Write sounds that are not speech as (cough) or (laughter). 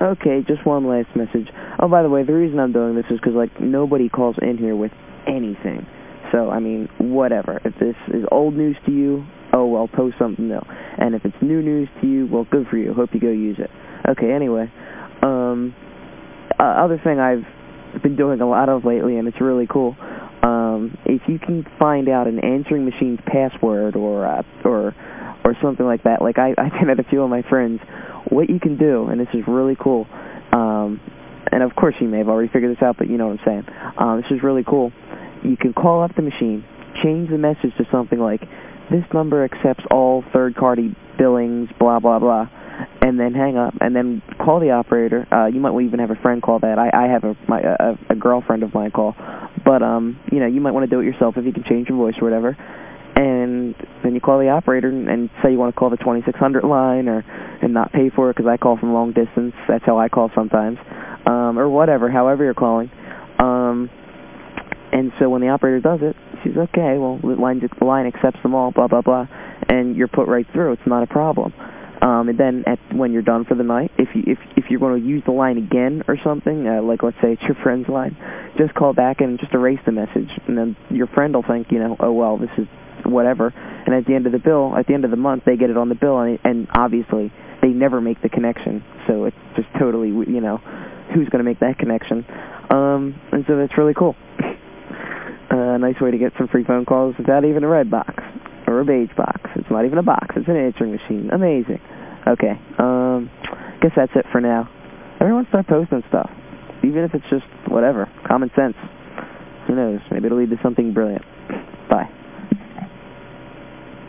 Okay, just one last message. Oh, by the way, the reason I'm doing this is because, like, nobody calls in here with anything. So, I mean, whatever. If this is old news to you, oh, well, post something new. And if it's new news to you, well, good for you. Hope you go use it. Okay, anyway. Um, uh, other thing I've been doing a lot of lately, and it's really cool, um, if you can find out an answering machine's password or, uh, or, or something like that, like I, I've (laughs) had a few of my friends, what you can do, and this is really cool, um, and of course you may have already figured this out, but you know what I'm saying. Um, this is really cool. You can call up the machine, change the message to something like, this number accepts all third-party billings, blah, blah, blah, and then hang up, and then call the operator. Uh, you might even have a friend call that. I, I have a, my, a, a girlfriend of mine call. But, um, you know, you might want to do it yourself if you can change your voice or whatever. And then you call the operator and, and say you want to call the 2600 line or and not pay for it because I call from long distance. That's how I call sometimes. Um, or whatever, however you're calling. Um, and so when the operator does it, she's okay, well, the line, the line accepts them all, blah, blah, blah, and you're put right through. It's not a problem. Um, and then at, when you're done for the night, if, you, if, if you're going to use the line again or something, uh, like let's say it's your friend's line, just call back and just erase the message. And then your friend will think, you know, oh, well, this is whatever. And at the end of the bill, at the end of the month, they get it on the bill, and, and obviously they never make the connection. So it's just totally, you know, who's going to make that connection. Um, and so that's really cool. (laughs) A uh, nice way to get some free phone calls without even a red box or a beige box. It's not even a box. It's an answering machine. Amazing. Okay. Um, guess that's it for now. Everyone start posting stuff, even if it's just whatever, common sense. Who knows? Maybe it'll lead to something brilliant. Bye.